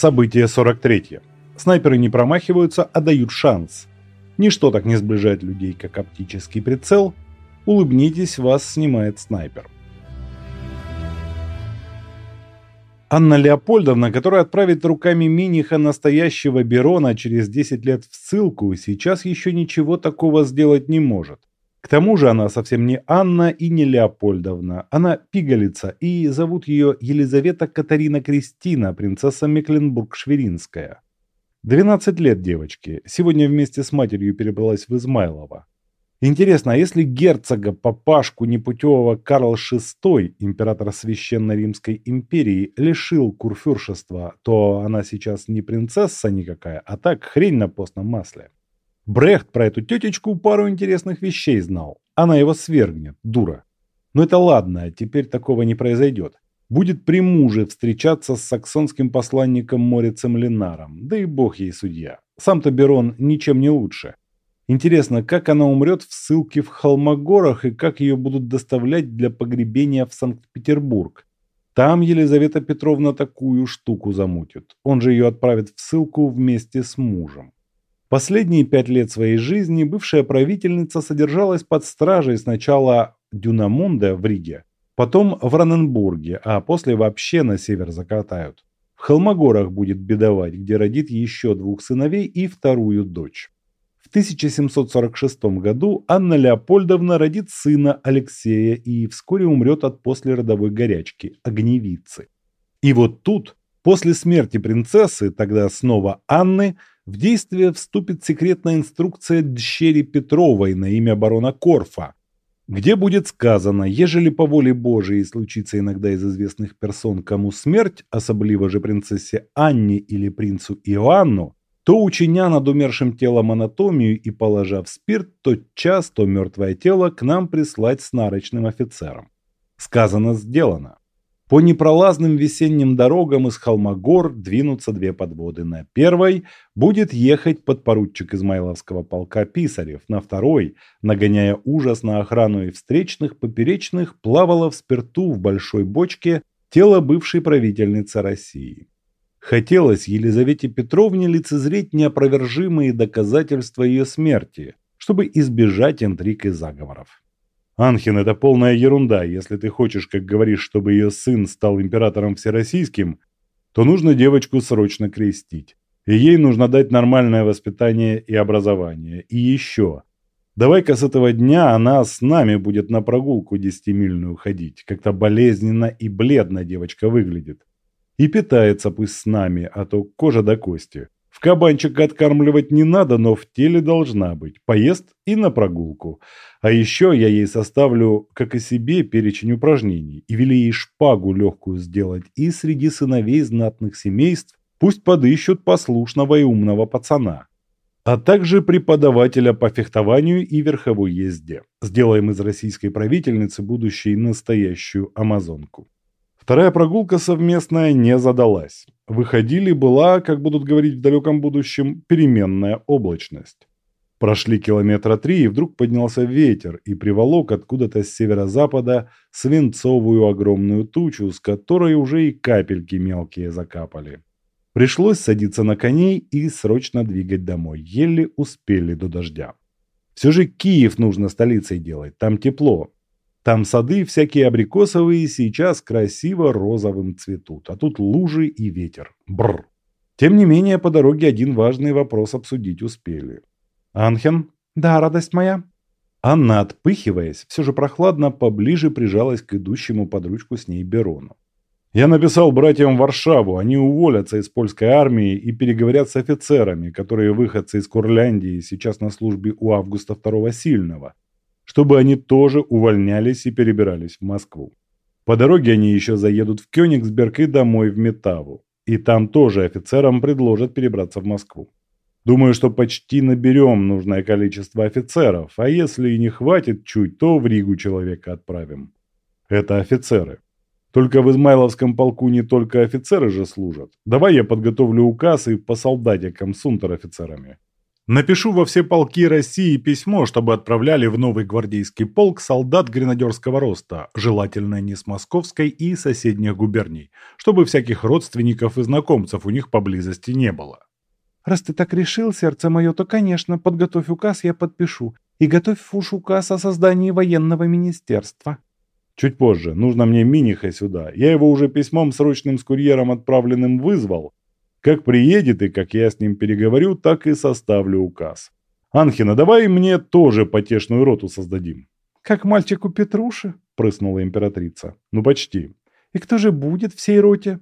Событие 43. Снайперы не промахиваются, а дают шанс. Ничто так не сближает людей, как оптический прицел. Улыбнитесь, вас снимает снайпер. Анна Леопольдовна, которая отправит руками Миниха настоящего Берона через 10 лет в ссылку, сейчас еще ничего такого сделать не может. К тому же она совсем не Анна и не Леопольдовна, она пигалица, и зовут ее Елизавета Катарина Кристина, принцесса Мекленбург-Шверинская. 12 лет девочке, сегодня вместе с матерью перебралась в Измайлово. Интересно, а если герцога, папашку непутевого Карл VI, император Священной Римской империи, лишил курфюршества, то она сейчас не принцесса никакая, а так хрень на постном масле. Брехт про эту тетечку пару интересных вещей знал. Она его свергнет, дура. Но это ладно, теперь такого не произойдет. Будет при муже встречаться с саксонским посланником Морицем Ленаром, да и бог ей судья. Сам-то Берон ничем не лучше. Интересно, как она умрет в ссылке в Холмогорах и как ее будут доставлять для погребения в Санкт-Петербург. Там Елизавета Петровна такую штуку замутит. Он же ее отправит в ссылку вместе с мужем. Последние пять лет своей жизни бывшая правительница содержалась под стражей сначала Дюнамунда в Риге, потом в Раненбурге, а после вообще на север закатают. В Холмогорах будет бедовать, где родит еще двух сыновей и вторую дочь. В 1746 году Анна Леопольдовна родит сына Алексея и вскоре умрет от послеродовой горячки, огневицы. И вот тут, после смерти принцессы, тогда снова Анны, в действие вступит секретная инструкция дщери Петровой на имя барона Корфа, где будет сказано, ежели по воле Божией случится иногда из известных персон кому смерть, особливо же принцессе Анне или принцу Иоанну, то, учиня над умершим телом анатомию и положа в спирт, то час, то мертвое тело к нам прислать с нарочным офицером. Сказано, сделано. По непролазным весенним дорогам из Холмогор двинутся две подводы. На первой будет ехать подпоручик Измайловского полка Писарев, на второй, нагоняя ужас на охрану и встречных, поперечных, плавало в спирту в большой бочке тело бывшей правительницы России. Хотелось Елизавете Петровне лицезреть неопровержимые доказательства ее смерти, чтобы избежать интриг и заговоров. Анхин – это полная ерунда. Если ты хочешь, как говоришь, чтобы ее сын стал императором всероссийским, то нужно девочку срочно крестить. И ей нужно дать нормальное воспитание и образование. И еще. Давай-ка с этого дня она с нами будет на прогулку десятимильную ходить. Как-то болезненно и бледно девочка выглядит. И питается пусть с нами, а то кожа до кости. В кабанчика откармливать не надо, но в теле должна быть. Поест и на прогулку. А еще я ей составлю, как и себе, перечень упражнений. И вели ей шпагу легкую сделать. И среди сыновей знатных семейств пусть подыщут послушного и умного пацана. А также преподавателя по фехтованию и верховой езде. Сделаем из российской правительницы будущей настоящую амазонку. Вторая прогулка совместная не задалась. Выходили была, как будут говорить в далеком будущем, переменная облачность. Прошли километра три, и вдруг поднялся ветер и приволок откуда-то с северо-запада свинцовую огромную тучу, с которой уже и капельки мелкие закапали. Пришлось садиться на коней и срочно двигать домой. Еле успели до дождя. Все же Киев нужно столицей делать, там тепло. Там сады всякие абрикосовые сейчас красиво розовым цветут, а тут лужи и ветер. Бррр. Тем не менее, по дороге один важный вопрос обсудить успели. «Анхен?» «Да, радость моя». Анна, отпыхиваясь, все же прохладно поближе прижалась к идущему под ручку с ней Берону. «Я написал братьям Варшаву, они уволятся из польской армии и переговорят с офицерами, которые выходцы из Курляндии сейчас на службе у Августа II Сильного, чтобы они тоже увольнялись и перебирались в Москву. По дороге они еще заедут в Кёнигсберг и домой в Метаву. И там тоже офицерам предложат перебраться в Москву. Думаю, что почти наберем нужное количество офицеров, а если и не хватит чуть, то в Ригу человека отправим. Это офицеры. Только в Измайловском полку не только офицеры же служат. Давай я подготовлю указ и по солдатикам с унтер-офицерами. Напишу во все полки России письмо, чтобы отправляли в новый гвардейский полк солдат гренадерского роста, желательно не с московской и соседних губерний, чтобы всяких родственников и знакомцев у них поблизости не было. Раз ты так решил, сердце мое, то, конечно, подготовь указ, я подпишу. И готовь уж указ о создании военного министерства. Чуть позже. Нужно мне Миниха сюда. Я его уже письмом срочным с курьером отправленным вызвал. Как приедет и как я с ним переговорю, так и составлю указ. Анхина, давай мне тоже потешную роту создадим. Как мальчику Петруши, прыснула императрица. Ну почти. И кто же будет в сей роте?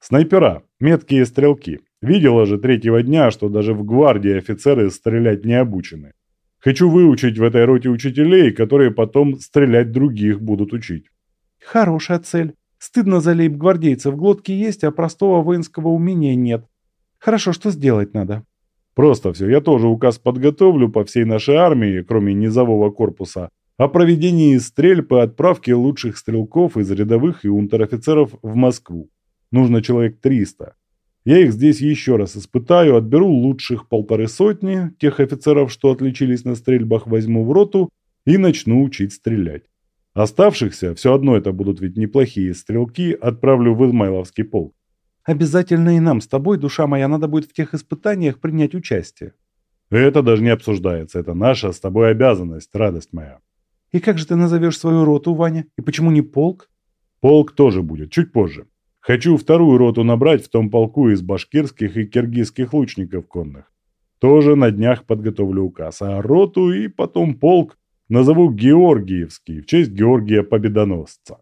Снайпера, меткие стрелки. Видела же третьего дня, что даже в гвардии офицеры стрелять не обучены. Хочу выучить в этой роте учителей, которые потом стрелять других будут учить. Хорошая цель. Стыдно за лейб-гвардейцев. Глотки есть, а простого воинского умения нет. Хорошо, что сделать надо? Просто все. Я тоже указ подготовлю по всей нашей армии, кроме низового корпуса, о проведении стрельб и отправке лучших стрелков из рядовых и унтер-офицеров в Москву. Нужно человек 300. Я их здесь еще раз испытаю, отберу лучших полторы сотни, тех офицеров, что отличились на стрельбах, возьму в роту и начну учить стрелять. Оставшихся, все одно это будут ведь неплохие стрелки, отправлю в Измайловский полк. Обязательно и нам с тобой, душа моя, надо будет в тех испытаниях принять участие. Это даже не обсуждается, это наша с тобой обязанность, радость моя. И как же ты назовешь свою роту, Ваня? И почему не полк? Полк тоже будет, чуть позже. Хочу вторую роту набрать в том полку из башкирских и киргизских лучников конных. Тоже на днях подготовлю указ. А роту и потом полк назову Георгиевский в честь Георгия Победоносца.